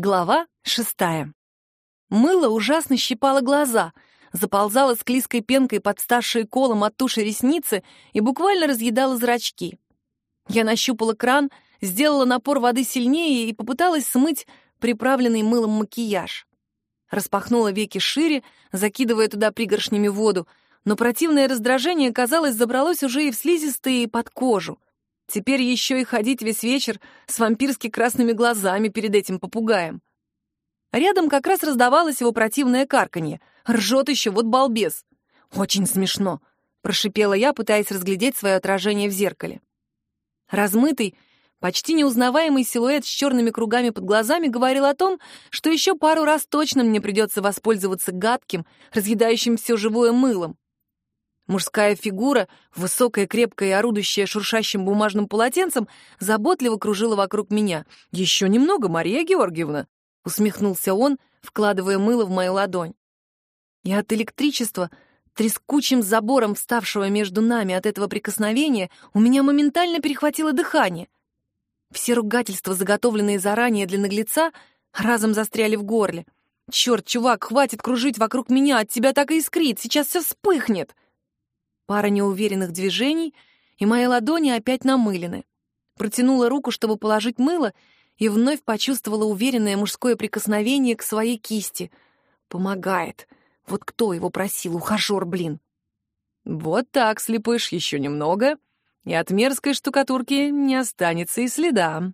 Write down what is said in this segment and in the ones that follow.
Глава шестая. Мыло ужасно щипало глаза, заползало склизкой пенкой под старшие колом от туши ресницы и буквально разъедало зрачки. Я нащупала кран, сделала напор воды сильнее и попыталась смыть приправленный мылом макияж. Распахнула веки шире, закидывая туда пригоршнями воду, но противное раздражение, казалось, забралось уже и в слизистые, и под кожу. Теперь еще и ходить весь вечер с вампирски красными глазами перед этим попугаем. Рядом как раз раздавалось его противное карканье. Ржет еще, вот балбес. «Очень смешно», — прошипела я, пытаясь разглядеть свое отражение в зеркале. Размытый, почти неузнаваемый силуэт с черными кругами под глазами говорил о том, что еще пару раз точно мне придется воспользоваться гадким, разъедающим все живое мылом. Мужская фигура, высокая, крепкая и орудующая шуршащим бумажным полотенцем, заботливо кружила вокруг меня. «Еще немного, Мария Георгиевна!» — усмехнулся он, вкладывая мыло в мою ладонь. И от электричества, трескучим забором, вставшего между нами от этого прикосновения, у меня моментально перехватило дыхание. Все ругательства, заготовленные заранее для наглеца, разом застряли в горле. «Черт, чувак, хватит кружить вокруг меня, от тебя так и искрит, сейчас все вспыхнет!» Пара неуверенных движений, и мои ладони опять намылены. Протянула руку, чтобы положить мыло, и вновь почувствовала уверенное мужское прикосновение к своей кисти. Помогает. Вот кто его просил, ухажер, блин. Вот так, слепыш, еще немного, и от мерзкой штукатурки не останется и следа.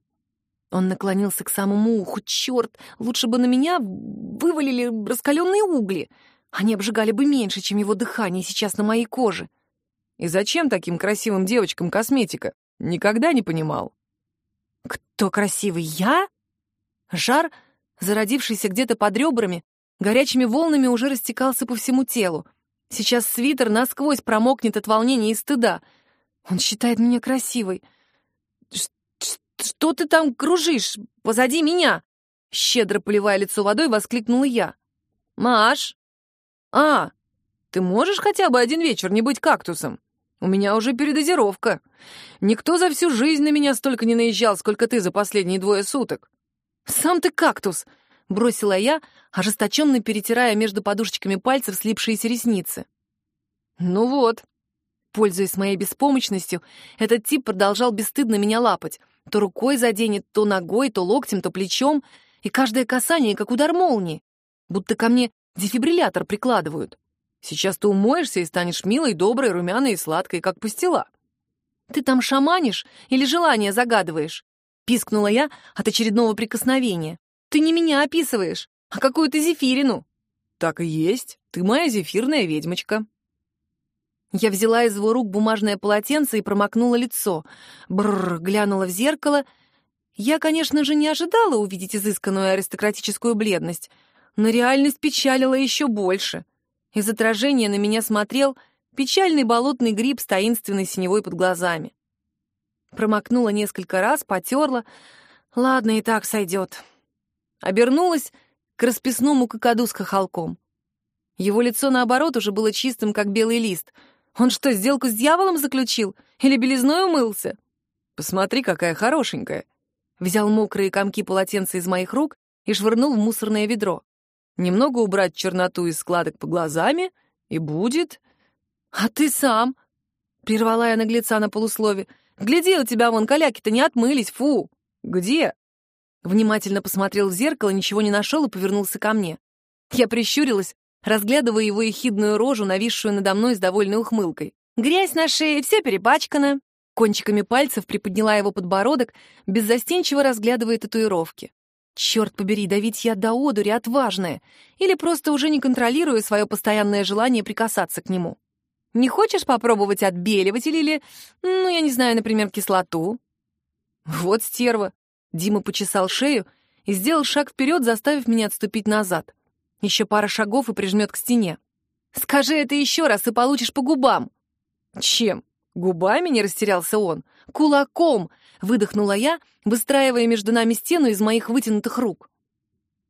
Он наклонился к самому уху. Черт, лучше бы на меня вывалили раскаленные угли. Они обжигали бы меньше, чем его дыхание сейчас на моей коже. И зачем таким красивым девочкам косметика? Никогда не понимал. Кто красивый? Я? Жар, зародившийся где-то под ребрами, горячими волнами уже растекался по всему телу. Сейчас свитер насквозь промокнет от волнения и стыда. Он считает меня красивой. «Что ты там кружишь? Позади меня!» Щедро поливая лицо водой, воскликнула я. «Маш!» «А, ты можешь хотя бы один вечер не быть кактусом? У меня уже передозировка. Никто за всю жизнь на меня столько не наезжал, сколько ты за последние двое суток. Сам ты кактус, бросила я, ожесточенно перетирая между подушечками пальцев слипшиеся ресницы. Ну вот. Пользуясь моей беспомощностью, этот тип продолжал бесстыдно меня лапать. То рукой заденет, то ногой, то локтем, то плечом, и каждое касание как удар молнии, будто ко мне дефибриллятор прикладывают. Сейчас ты умоешься и станешь милой, доброй, румяной и сладкой, как пастила. Ты там шаманишь или желание загадываешь? Пискнула я от очередного прикосновения. Ты не меня описываешь, а какую-то зефирину. Так и есть. Ты моя зефирная ведьмочка. Я взяла из его рук бумажное полотенце и промокнула лицо. Бррр, глянула в зеркало. Я, конечно же, не ожидала увидеть изысканную аристократическую бледность, но реальность печалила еще больше — из отражения на меня смотрел печальный болотный гриб с таинственной синевой под глазами. Промокнула несколько раз, потерла. Ладно, и так сойдет. Обернулась к расписному кокоду с хохолком. Его лицо, наоборот, уже было чистым, как белый лист. Он что, сделку с дьяволом заключил? Или белизной умылся? Посмотри, какая хорошенькая. Взял мокрые комки полотенца из моих рук и швырнул в мусорное ведро. Немного убрать черноту из складок по глазами, и будет... А ты сам? Прервала я наглеца на полуслове. Гляди, у тебя вон каляки-то не отмылись, фу! Где? Внимательно посмотрел в зеркало, ничего не нашел и повернулся ко мне. Я прищурилась, разглядывая его ехидную рожу, нависшую надо мной с довольной ухмылкой. Грязь на шее, все перепачкано. Кончиками пальцев приподняла его подбородок, беззастенчиво разглядывая татуировки. Черт побери, да ведь я до одури отважная. Или просто уже не контролирую свое постоянное желание прикасаться к нему. Не хочешь попробовать отбеливатель или, ну, я не знаю, например, кислоту? Вот стерва. Дима почесал шею и сделал шаг вперед, заставив меня отступить назад. Еще пара шагов и прижмет к стене. Скажи это еще раз и получишь по губам. Чем? Губами не растерялся он. Кулаком! Выдохнула я, выстраивая между нами стену из моих вытянутых рук.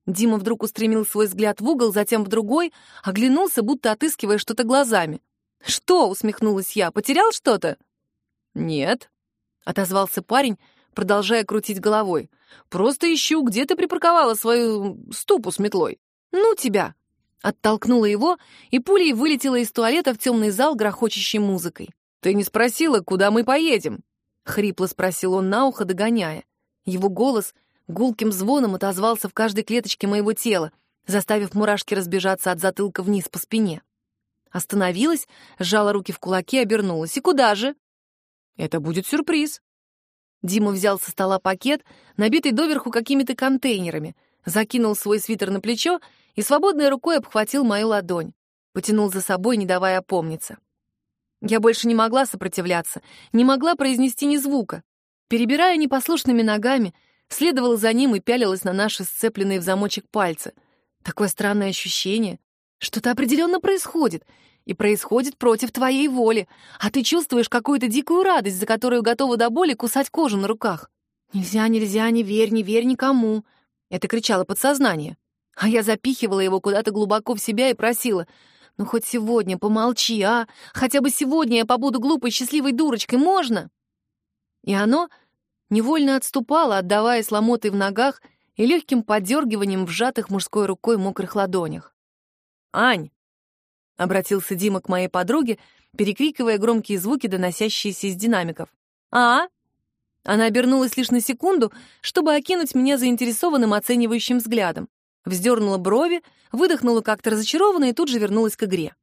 Дима вдруг устремил свой взгляд в угол, затем в другой, оглянулся, будто отыскивая что-то глазами. «Что?» — усмехнулась я. «Потерял что-то?» «Нет», — отозвался парень, продолжая крутить головой. «Просто ищу, где ты припарковала свою ступу с метлой. Ну тебя!» Оттолкнула его, и пулей вылетела из туалета в темный зал, грохочущей музыкой. «Ты не спросила, куда мы поедем?» — хрипло спросил он на ухо, догоняя. Его голос гулким звоном отозвался в каждой клеточке моего тела, заставив мурашки разбежаться от затылка вниз по спине. Остановилась, сжала руки в кулаки, обернулась. «И куда же?» «Это будет сюрприз». Дима взял со стола пакет, набитый доверху какими-то контейнерами, закинул свой свитер на плечо и свободной рукой обхватил мою ладонь, потянул за собой, не давая опомниться. Я больше не могла сопротивляться, не могла произнести ни звука. Перебирая непослушными ногами, следовала за ним и пялилась на наши сцепленные в замочек пальцы. Такое странное ощущение. Что-то определенно происходит, и происходит против твоей воли, а ты чувствуешь какую-то дикую радость, за которую готова до боли кусать кожу на руках. «Нельзя, нельзя, не верь, не верь никому!» — это кричало подсознание. А я запихивала его куда-то глубоко в себя и просила, «Ну хоть сегодня помолчи, а? Хотя бы сегодня я побуду глупой счастливой дурочкой, можно?» И оно невольно отступало, отдаваясь ломотой в ногах и легким подергиванием в сжатых мужской рукой мокрых ладонях. «Ань!» — обратился Дима к моей подруге, перекрикивая громкие звуки, доносящиеся из динамиков. «А?» Она обернулась лишь на секунду, чтобы окинуть меня заинтересованным оценивающим взглядом вздернула брови, выдохнула как-то разочарованно и тут же вернулась к игре.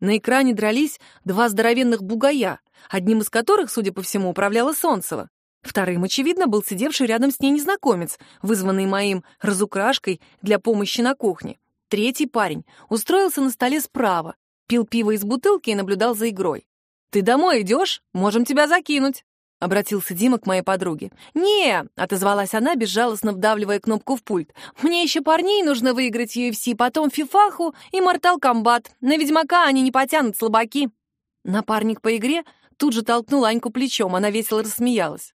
На экране дрались два здоровенных бугая, одним из которых, судя по всему, управляла Солнцева. Вторым, очевидно, был сидевший рядом с ней незнакомец, вызванный моим разукрашкой для помощи на кухне. Третий парень устроился на столе справа, пил пиво из бутылки и наблюдал за игрой. «Ты домой идешь? Можем тебя закинуть!» — обратился Дима к моей подруге. «Не!» — отозвалась она, безжалостно вдавливая кнопку в пульт. «Мне еще парней нужно выиграть UFC, потом Фифаху и Мортал Комбат. На Ведьмака они не потянут, слабаки». Напарник по игре тут же толкнул Аньку плечом, она весело рассмеялась.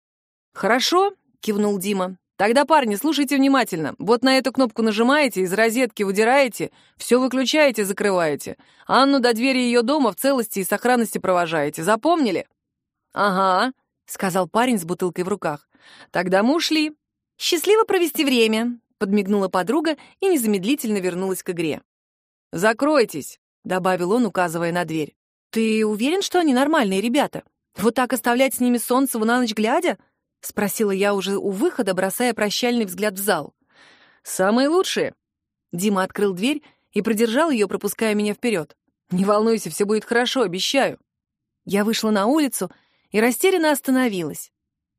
«Хорошо», — кивнул Дима. «Тогда, парни, слушайте внимательно. Вот на эту кнопку нажимаете, из розетки выдираете, все выключаете, закрываете. Анну до двери ее дома в целости и сохранности провожаете. Запомнили?» «Ага», — сказал парень с бутылкой в руках. «Тогда мы ушли. Счастливо провести время», — подмигнула подруга и незамедлительно вернулась к игре. «Закройтесь», — добавил он, указывая на дверь. «Ты уверен, что они нормальные ребята? Вот так оставлять с ними Солнцеву на ночь глядя?» — спросила я уже у выхода, бросая прощальный взгляд в зал. «Самые лучшие». Дима открыл дверь и продержал ее, пропуская меня вперед. «Не волнуйся, все будет хорошо, обещаю». Я вышла на улицу — и растерянно остановилась.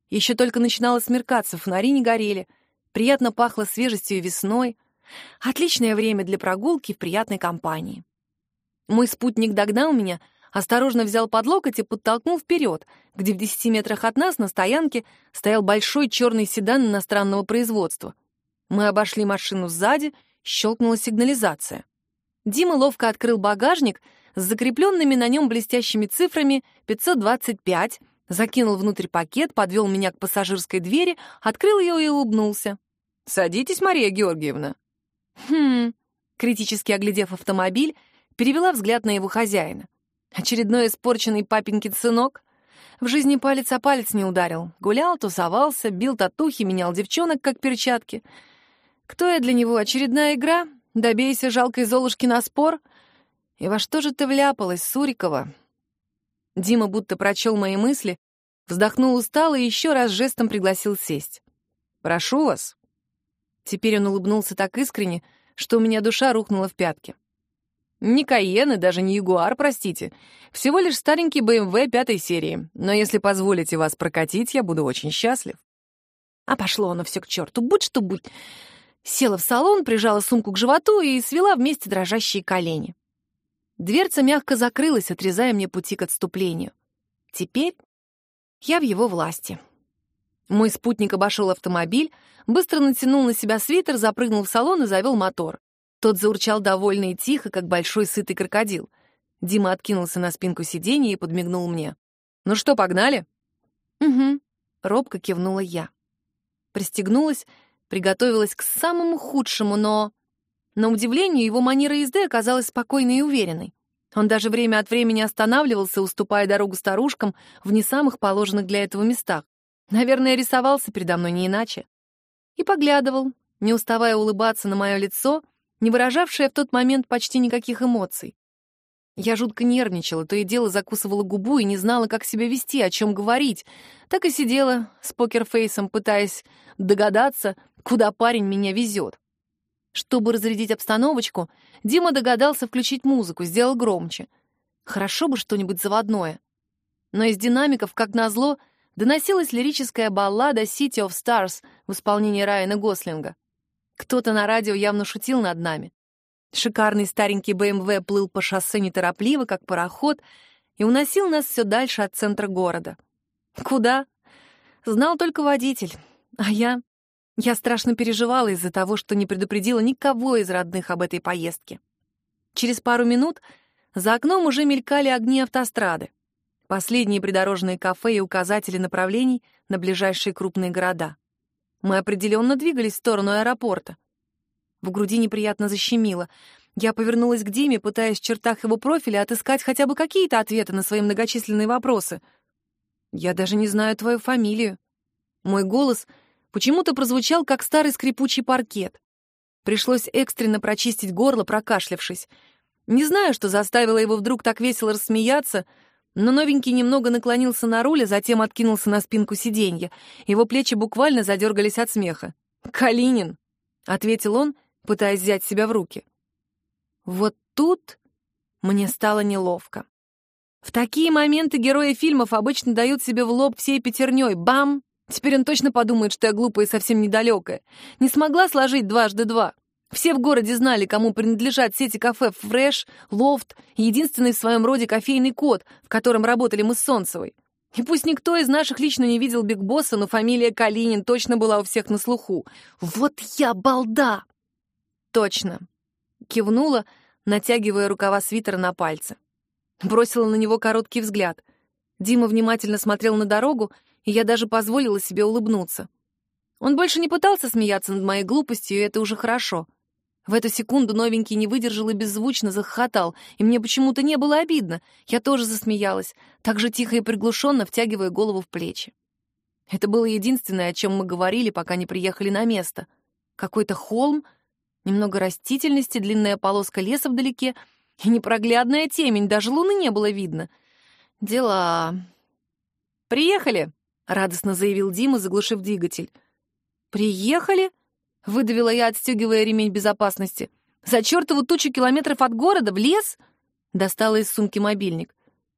Еще только начинало смеркаться, фонари не горели, приятно пахло свежестью весной. Отличное время для прогулки в приятной компании. Мой спутник догнал меня, осторожно взял под локоть и подтолкнул вперед, где в десяти метрах от нас на стоянке стоял большой черный седан иностранного производства. Мы обошли машину сзади, щелкнула сигнализация. Дима ловко открыл багажник — с закрепленными на нем блестящими цифрами 525, закинул внутрь пакет, подвел меня к пассажирской двери, открыл ее и улыбнулся. «Садитесь, Мария Георгиевна». «Хм...» Критически оглядев автомобиль, перевела взгляд на его хозяина. Очередной испорченный папенькин сынок. В жизни палец о палец не ударил. Гулял, тусовался, бил татухи, менял девчонок, как перчатки. Кто я для него? Очередная игра? Добейся жалкой Золушки на спор? «И во что же ты вляпалась, Сурикова?» Дима будто прочел мои мысли, вздохнул устало и еще раз жестом пригласил сесть. «Прошу вас». Теперь он улыбнулся так искренне, что у меня душа рухнула в пятки. Не Кайен и даже не Ягуар, простите. Всего лишь старенький БМВ пятой серии. Но если позволите вас прокатить, я буду очень счастлив. А пошло оно все к черту, будь что будь. Села в салон, прижала сумку к животу и свела вместе дрожащие колени. Дверца мягко закрылась, отрезая мне пути к отступлению. Теперь я в его власти. Мой спутник обошел автомобиль, быстро натянул на себя свитер, запрыгнул в салон и завел мотор. Тот заурчал довольно и тихо, как большой сытый крокодил. Дима откинулся на спинку сиденья и подмигнул мне. «Ну что, погнали?» «Угу», — робко кивнула я. Пристегнулась, приготовилась к самому худшему, но... На удивление, его манера езды оказалась спокойной и уверенной. Он даже время от времени останавливался, уступая дорогу старушкам в не самых положенных для этого местах. Наверное, рисовался передо мной не иначе. И поглядывал, не уставая улыбаться на мое лицо, не выражавшее в тот момент почти никаких эмоций. Я жутко нервничала, то и дело закусывала губу и не знала, как себя вести, о чем говорить. Так и сидела с покерфейсом, пытаясь догадаться, куда парень меня везет. Чтобы разрядить обстановочку, Дима догадался включить музыку, сделал громче. Хорошо бы что-нибудь заводное. Но из динамиков, как назло, доносилась лирическая баллада «City of Stars» в исполнении Райана Гослинга. Кто-то на радио явно шутил над нами. Шикарный старенький БМВ плыл по шоссе неторопливо, как пароход, и уносил нас все дальше от центра города. Куда? Знал только водитель. А я... Я страшно переживала из-за того, что не предупредила никого из родных об этой поездке. Через пару минут за окном уже мелькали огни автострады. Последние придорожные кафе и указатели направлений на ближайшие крупные города. Мы определенно двигались в сторону аэропорта. В груди неприятно защемило. Я повернулась к Диме, пытаясь в чертах его профиля отыскать хотя бы какие-то ответы на свои многочисленные вопросы. «Я даже не знаю твою фамилию». Мой голос почему-то прозвучал, как старый скрипучий паркет. Пришлось экстренно прочистить горло, прокашлявшись. Не знаю, что заставило его вдруг так весело рассмеяться, но новенький немного наклонился на руль, а затем откинулся на спинку сиденья. Его плечи буквально задергались от смеха. «Калинин!» — ответил он, пытаясь взять себя в руки. Вот тут мне стало неловко. В такие моменты герои фильмов обычно дают себе в лоб всей пятерней. Бам! Теперь он точно подумает, что я глупая и совсем недалекая. Не смогла сложить дважды два. Все в городе знали, кому принадлежат сети кафе «Фреш», «Лофт» и единственный в своем роде кофейный код, в котором работали мы с Солнцевой. И пусть никто из наших лично не видел Биг Босса, но фамилия Калинин точно была у всех на слуху. Вот я балда! Точно. Кивнула, натягивая рукава свитера на пальцы. Бросила на него короткий взгляд. Дима внимательно смотрел на дорогу, и я даже позволила себе улыбнуться. Он больше не пытался смеяться над моей глупостью, и это уже хорошо. В эту секунду новенький не выдержал и беззвучно захохотал, и мне почему-то не было обидно. Я тоже засмеялась, так же тихо и приглушенно втягивая голову в плечи. Это было единственное, о чем мы говорили, пока не приехали на место. Какой-то холм, немного растительности, длинная полоска леса вдалеке и непроглядная темень, даже луны не было видно. Дела. «Приехали!» — радостно заявил Дима, заглушив двигатель. «Приехали?» — выдавила я, отстегивая ремень безопасности. «За чертову тучу километров от города, в лес?» Достала из сумки мобильник.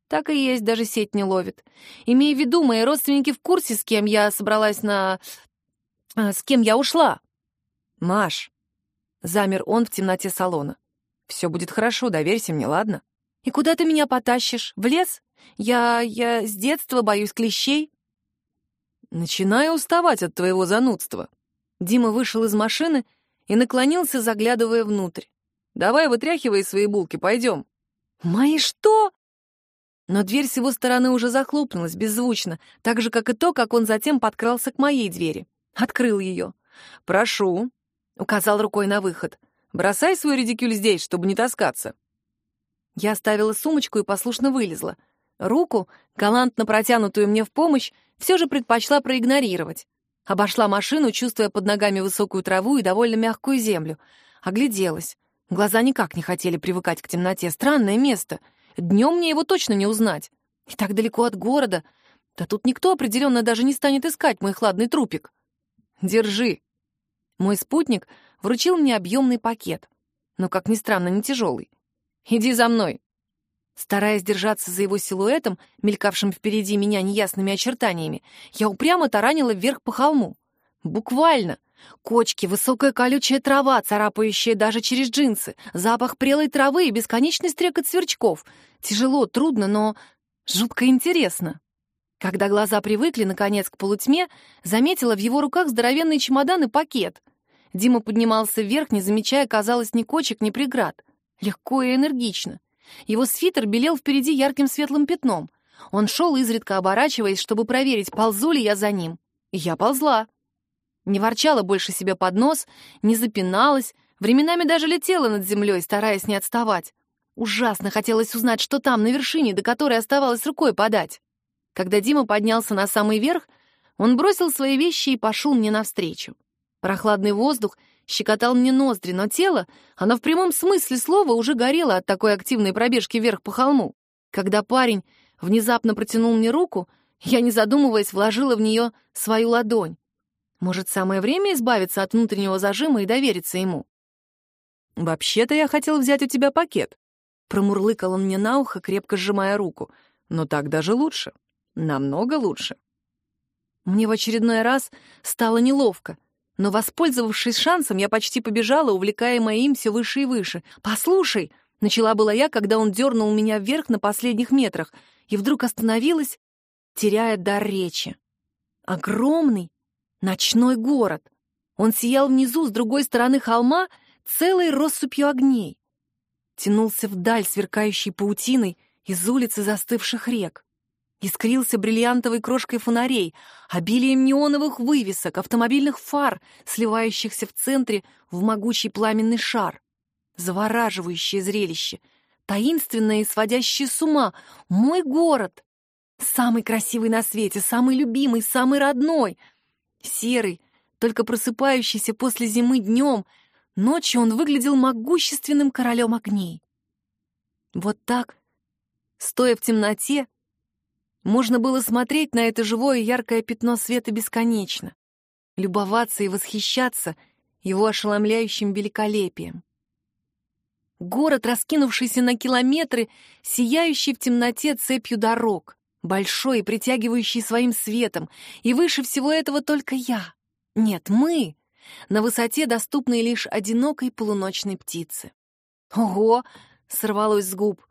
Так и есть, даже сеть не ловит. Имея в виду, мои родственники в курсе, с кем я собралась на... А, с кем я ушла. «Маш», — замер он в темноте салона. «Все будет хорошо, доверься мне, ладно?» «И куда ты меня потащишь? В лес? Я... я с детства боюсь клещей». Начинаю уставать от твоего занудства. Дима вышел из машины и наклонился, заглядывая внутрь. Давай вытряхивай свои булки, пойдем. Мои что? Но дверь с его стороны уже захлопнулась беззвучно, так же, как и то, как он затем подкрался к моей двери. Открыл ее. «Прошу», — указал рукой на выход. «Бросай свой редикюль здесь, чтобы не таскаться». Я оставила сумочку и послушно вылезла. Руку, галантно протянутую мне в помощь, все же предпочла проигнорировать. Обошла машину, чувствуя под ногами высокую траву и довольно мягкую землю. Огляделась. Глаза никак не хотели привыкать к темноте. Странное место. Днем мне его точно не узнать. И так далеко от города. Да тут никто определенно даже не станет искать мой хладный трупик. Держи. Мой спутник вручил мне объемный пакет. Но, как ни странно, не тяжелый. Иди за мной. Стараясь держаться за его силуэтом, мелькавшим впереди меня неясными очертаниями, я упрямо таранила вверх по холму. Буквально. Кочки, высокая колючая трава, царапающая даже через джинсы, запах прелой травы и бесконечный стрекот сверчков. Тяжело, трудно, но жутко интересно. Когда глаза привыкли, наконец, к полутьме, заметила в его руках здоровенный чемодан и пакет. Дима поднимался вверх, не замечая, казалось, ни кочек, ни преград. Легко и энергично. Его свитер белел впереди ярким светлым пятном. Он шел, изредка оборачиваясь, чтобы проверить, ползу ли я за ним. Я ползла. Не ворчала больше себе под нос, не запиналась, временами даже летела над землей, стараясь не отставать. Ужасно хотелось узнать, что там, на вершине, до которой оставалось рукой подать. Когда Дима поднялся на самый верх, он бросил свои вещи и пошел мне навстречу. Прохладный воздух щекотал мне ноздри, но тело, оно в прямом смысле слова уже горело от такой активной пробежки вверх по холму. Когда парень внезапно протянул мне руку, я, не задумываясь, вложила в нее свою ладонь. Может, самое время избавиться от внутреннего зажима и довериться ему? «Вообще-то я хотел взять у тебя пакет», — промурлыкал он мне на ухо, крепко сжимая руку. «Но так даже лучше. Намного лучше». Мне в очередной раз стало неловко, но, воспользовавшись шансом, я почти побежала, увлекаемая им все выше и выше. «Послушай!» — начала была я, когда он дернул меня вверх на последних метрах, и вдруг остановилась, теряя дар речи. Огромный ночной город. Он сиял внизу, с другой стороны холма, целой россыпью огней. Тянулся вдаль, сверкающей паутиной, из улицы застывших рек искрился бриллиантовой крошкой фонарей, обилием неоновых вывесок, автомобильных фар, сливающихся в центре в могучий пламенный шар. Завораживающее зрелище, таинственное и сводящее с ума. Мой город! Самый красивый на свете, самый любимый, самый родной. Серый, только просыпающийся после зимы днем, ночью он выглядел могущественным королем огней. Вот так, стоя в темноте, можно было смотреть на это живое яркое пятно света бесконечно, любоваться и восхищаться его ошеломляющим великолепием. Город, раскинувшийся на километры, сияющий в темноте цепью дорог, большой и притягивающий своим светом, и выше всего этого только я. Нет, мы, на высоте, доступной лишь одинокой полуночной птице. «Ого!» — сорвалось с губ.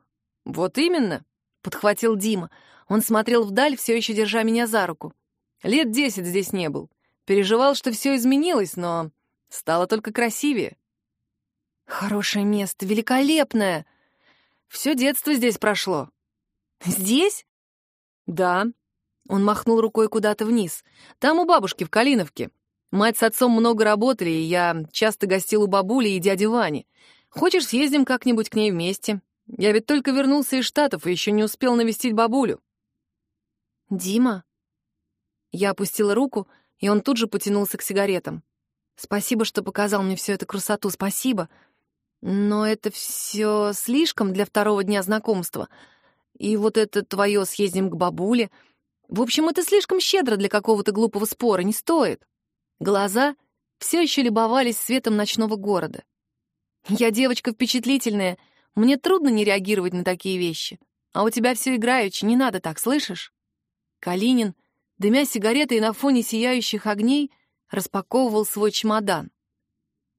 «Вот именно!» — подхватил Дима. Он смотрел вдаль, все еще держа меня за руку. Лет десять здесь не был. Переживал, что все изменилось, но стало только красивее. Хорошее место, великолепное. Все детство здесь прошло. Здесь? Да. Он махнул рукой куда-то вниз. Там у бабушки в Калиновке. Мать с отцом много работали, и я часто гостил у бабули и дяди Вани. Хочешь, съездим как-нибудь к ней вместе? Я ведь только вернулся из Штатов и еще не успел навестить бабулю. «Дима?» Я опустила руку, и он тут же потянулся к сигаретам. «Спасибо, что показал мне всю эту красоту, спасибо. Но это все слишком для второго дня знакомства. И вот это твое «съездим к бабуле». В общем, это слишком щедро для какого-то глупого спора, не стоит». Глаза все еще любовались светом ночного города. «Я девочка впечатлительная, мне трудно не реагировать на такие вещи. А у тебя все играючи, не надо так, слышишь?» Калинин, дымя сигаретой на фоне сияющих огней, распаковывал свой чемодан.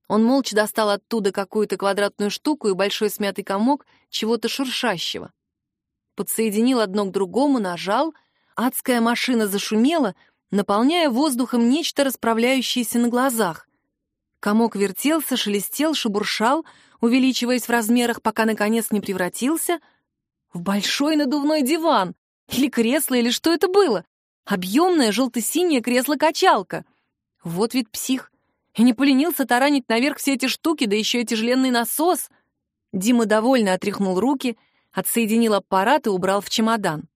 Он молча достал оттуда какую-то квадратную штуку и большой смятый комок чего-то шуршащего. Подсоединил одно к другому, нажал, адская машина зашумела, наполняя воздухом нечто, расправляющееся на глазах. Комок вертелся, шелестел, шебуршал, увеличиваясь в размерах, пока, наконец, не превратился в большой надувной диван, или кресло, или что это было? Объемное желто-синее кресло-качалка. Вот ведь псих. И не поленился таранить наверх все эти штуки, да еще и тяжеленный насос. Дима довольно отряхнул руки, отсоединил аппарат и убрал в чемодан.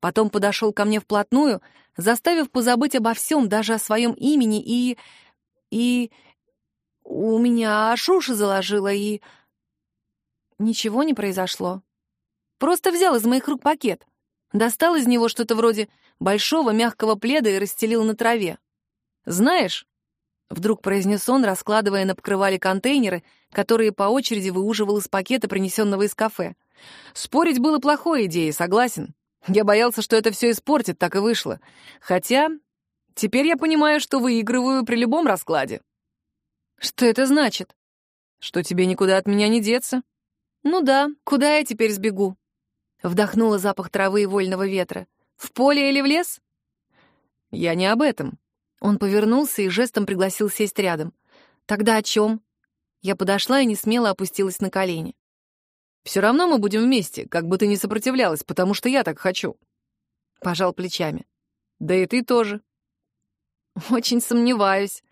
Потом подошел ко мне вплотную, заставив позабыть обо всем, даже о своем имени, и... и... у меня аж уши заложило, и... Ничего не произошло. Просто взял из моих рук пакет. Достал из него что-то вроде большого мягкого пледа и расстелил на траве. «Знаешь», — вдруг произнес он, раскладывая на покрывале контейнеры, которые по очереди выуживал из пакета, принесенного из кафе. «Спорить было плохой идеей, согласен. Я боялся, что это все испортит, так и вышло. Хотя теперь я понимаю, что выигрываю при любом раскладе». «Что это значит?» «Что тебе никуда от меня не деться». «Ну да, куда я теперь сбегу?» Вдохнула запах травы и вольного ветра. «В поле или в лес?» «Я не об этом». Он повернулся и жестом пригласил сесть рядом. «Тогда о чем?» Я подошла и не смело опустилась на колени. «Все равно мы будем вместе, как бы ты ни сопротивлялась, потому что я так хочу». Пожал плечами. «Да и ты тоже». «Очень сомневаюсь.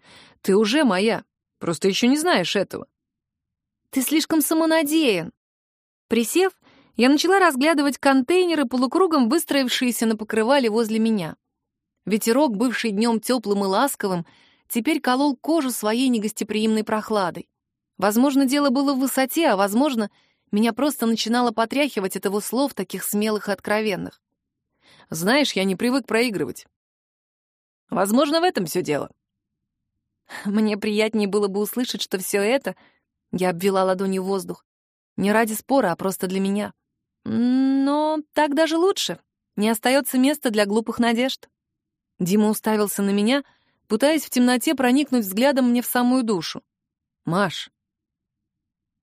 Ты уже моя, просто еще не знаешь этого». «Ты слишком самонадеян». Присев, я начала разглядывать контейнеры, полукругом выстроившиеся на покрывале возле меня. Ветерок, бывший днем теплым и ласковым, теперь колол кожу своей негостеприимной прохладой. Возможно, дело было в высоте, а, возможно, меня просто начинало потряхивать от его слов, таких смелых и откровенных. Знаешь, я не привык проигрывать. Возможно, в этом все дело. Мне приятнее было бы услышать, что все это, я обвела ладонью воздух, не ради спора, а просто для меня. Но так даже лучше. Не остается места для глупых надежд. Дима уставился на меня, пытаясь в темноте проникнуть взглядом мне в самую душу. «Маш».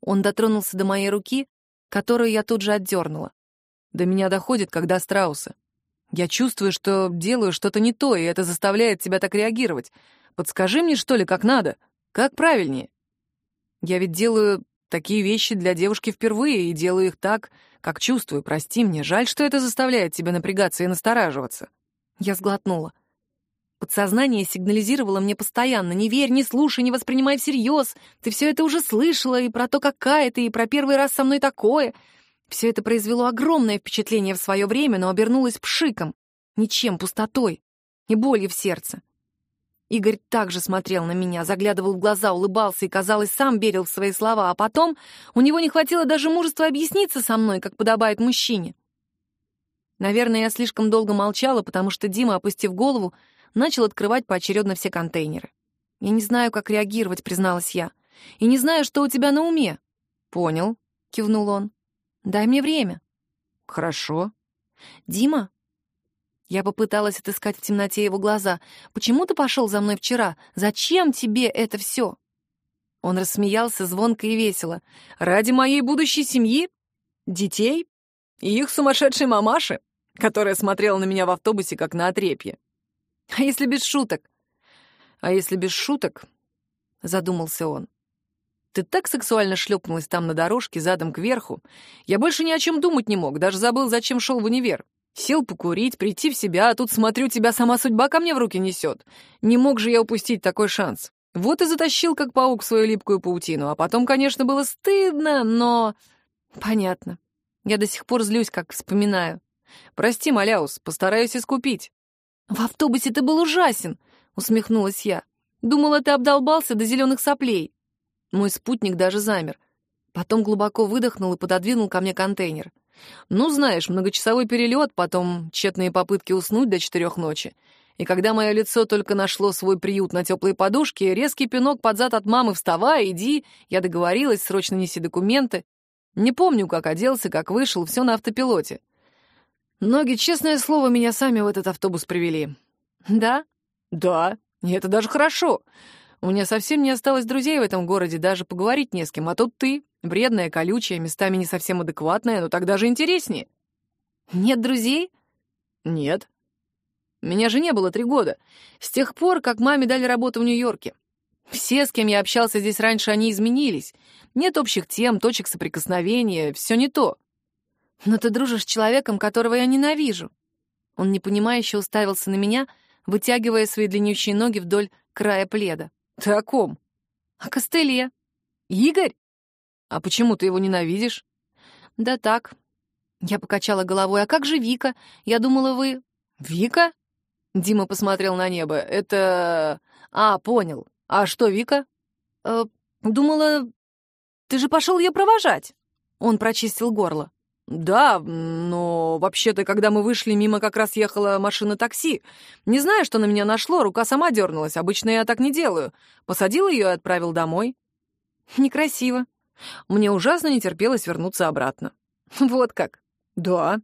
Он дотронулся до моей руки, которую я тут же отдернула. До меня доходит, когда страусы. Я чувствую, что делаю что-то не то, и это заставляет тебя так реагировать. Подскажи мне, что ли, как надо? Как правильнее? Я ведь делаю такие вещи для девушки впервые и делаю их так, как чувствую. Прости мне, жаль, что это заставляет тебя напрягаться и настораживаться. Я сглотнула. Подсознание сигнализировало мне постоянно. «Не верь, не слушай, не воспринимай всерьез. Ты все это уже слышала, и про то, какая ты, и про первый раз со мной такое. Все это произвело огромное впечатление в свое время, но обернулось пшиком, ничем, пустотой и болью в сердце. Игорь также смотрел на меня, заглядывал в глаза, улыбался и, казалось, сам верил в свои слова, а потом у него не хватило даже мужества объясниться со мной, как подобает мужчине. Наверное, я слишком долго молчала, потому что Дима, опустив голову, начал открывать поочередно все контейнеры. «Я не знаю, как реагировать», — призналась я. «И не знаю, что у тебя на уме». «Понял», — кивнул он. Дай мне время». «Хорошо». «Дима?» Я попыталась отыскать в темноте его глаза. «Почему ты пошел за мной вчера? Зачем тебе это все?» Он рассмеялся звонко и весело. «Ради моей будущей семьи, детей и их сумасшедшей мамаши, которая смотрела на меня в автобусе, как на отрепье. А если без шуток?» «А если без шуток?» — задумался он. Ты так сексуально шлепнулась там на дорожке, задом кверху. Я больше ни о чем думать не мог, даже забыл, зачем шел в универ. Сел покурить, прийти в себя, а тут, смотрю, тебя сама судьба ко мне в руки несет. Не мог же я упустить такой шанс. Вот и затащил, как паук, свою липкую паутину. А потом, конечно, было стыдно, но... Понятно. Я до сих пор злюсь, как вспоминаю. Прости, Маляус, постараюсь искупить. В автобусе ты был ужасен, усмехнулась я. Думала, ты обдолбался до зеленых соплей. Мой спутник даже замер. Потом глубоко выдохнул и пододвинул ко мне контейнер. Ну, знаешь, многочасовой перелет, потом тщетные попытки уснуть до четырех ночи. И когда мое лицо только нашло свой приют на теплой подушке, резкий пинок под зад от мамы «Вставай, иди!» Я договорилась, срочно неси документы. Не помню, как оделся, как вышел, все на автопилоте. Ноги, честное слово, меня сами в этот автобус привели. Да? Да. И это даже хорошо. У меня совсем не осталось друзей в этом городе, даже поговорить не с кем, а тут ты, вредная, колючая, местами не совсем адекватная, но так даже интереснее. Нет друзей? Нет. Меня же не было три года. С тех пор, как маме дали работу в Нью-Йорке. Все, с кем я общался здесь раньше, они изменились. Нет общих тем, точек соприкосновения, все не то. Но ты дружишь с человеком, которого я ненавижу. Он непонимающе уставился на меня, вытягивая свои длиннющие ноги вдоль края пледа. «Ты о ком?» «О Костыле». «Игорь? А почему ты его ненавидишь?» «Да так». Я покачала головой. «А как же Вика? Я думала, вы...» «Вика?» Дима посмотрел на небо. «Это... А, понял. А что Вика?» э, «Думала... Ты же пошел ее провожать!» Он прочистил горло. «Да, но вообще-то, когда мы вышли, мимо как раз ехала машина такси. Не знаю, что на меня нашло, рука сама дернулась. Обычно я так не делаю. Посадил ее и отправил домой». «Некрасиво. Мне ужасно не терпелось вернуться обратно». «Вот как?» «Да».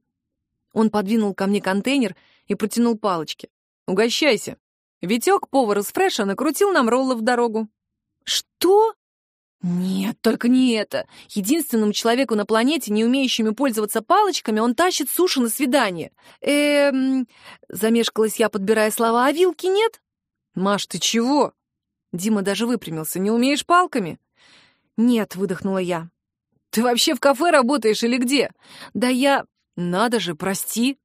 Он подвинул ко мне контейнер и протянул палочки. «Угощайся. Витек, повар из фреша, накрутил нам роллы в дорогу». «Что?» Нет, только не это. Единственному человеку на планете, не умеющему пользоваться палочками, он тащит суши на свидание. Эм... Замешкалась я, подбирая слова. А вилки нет? Маш, ты чего? Дима даже выпрямился. Не умеешь палками? Нет, выдохнула я. Ты вообще в кафе работаешь или где? Да я... Надо же, прости.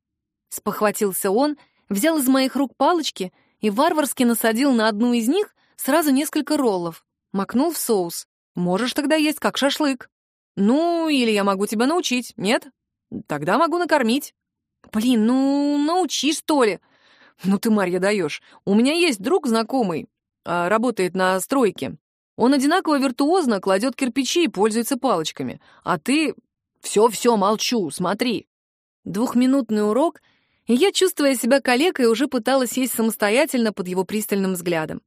Спохватился он, взял из моих рук палочки и варварски насадил на одну из них сразу несколько роллов, макнул в соус. Можешь тогда есть как шашлык. Ну, или я могу тебя научить, нет? Тогда могу накормить. Блин, ну, научи, что ли. Ну ты, Марья, даешь. У меня есть друг знакомый, а, работает на стройке. Он одинаково виртуозно кладет кирпичи и пользуется палочками. А ты... Все-все, молчу, смотри. Двухминутный урок, и я, чувствуя себя калекой, уже пыталась есть самостоятельно под его пристальным взглядом.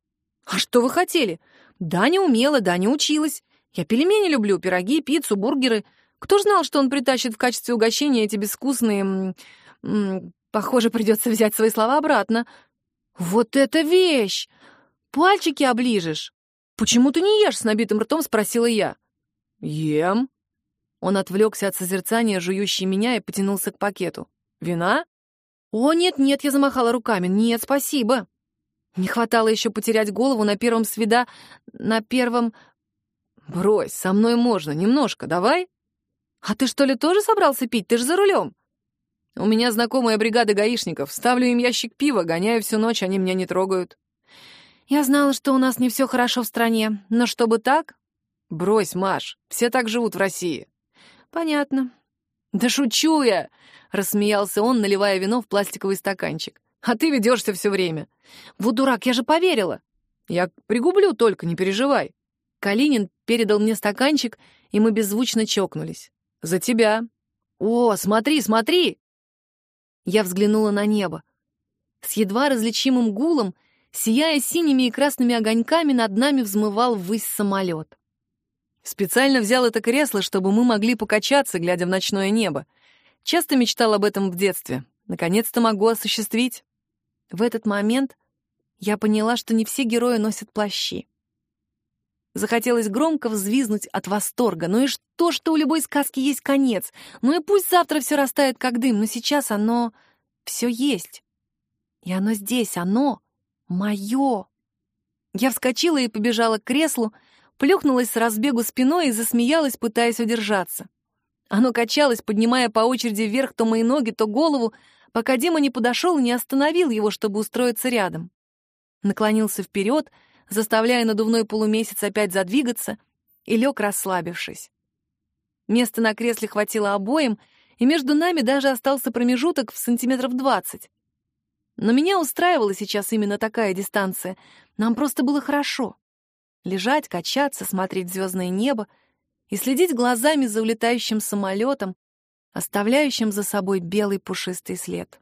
«А что вы хотели? Да, не умела, да, не училась. Я пельмени люблю, пироги, пиццу, бургеры. Кто ж знал, что он притащит в качестве угощения эти безвкусные... Похоже, придется взять свои слова обратно. Вот это вещь! Пальчики оближешь. Почему ты не ешь с набитым ртом, спросила я. Ем. Он отвлекся от созерцания, жующей меня, и потянулся к пакету. Вина? О, нет-нет, я замахала руками. Нет, спасибо. Не хватало еще потерять голову на первом свида... на первом... Брось, со мной можно, немножко, давай. А ты что ли тоже собрался пить? Ты же за рулем. У меня знакомая бригада гаишников. Ставлю им ящик пива, гоняю всю ночь, они меня не трогают. Я знала, что у нас не все хорошо в стране, но чтобы так... Брось, Маш, все так живут в России. Понятно. Да шучу я, рассмеялся он, наливая вино в пластиковый стаканчик. А ты ведешься все время. Вот дурак, я же поверила. Я пригублю только, не переживай. Калинин передал мне стаканчик, и мы беззвучно чокнулись. За тебя. О, смотри, смотри! Я взглянула на небо. С едва различимым гулом, сияя синими и красными огоньками, над нами взмывал ввысь самолет. Специально взял это кресло, чтобы мы могли покачаться, глядя в ночное небо. Часто мечтал об этом в детстве. Наконец-то могу осуществить. В этот момент я поняла, что не все герои носят плащи. Захотелось громко взвизнуть от восторга. Ну и что, что у любой сказки есть конец? Ну и пусть завтра все растает как дым, но сейчас оно все есть. И оно здесь, оно мое. Я вскочила и побежала к креслу, плюхнулась с разбегу спиной и засмеялась, пытаясь удержаться. Оно качалось, поднимая по очереди вверх то мои ноги, то голову, пока Дима не подошел и не остановил его, чтобы устроиться рядом. Наклонился вперед — заставляя надувной полумесяц опять задвигаться, и лег, расслабившись. Места на кресле хватило обоим, и между нами даже остался промежуток в сантиметров двадцать. Но меня устраивала сейчас именно такая дистанция. Нам просто было хорошо. Лежать, качаться, смотреть звездное небо и следить глазами за улетающим самолетом, оставляющим за собой белый пушистый след.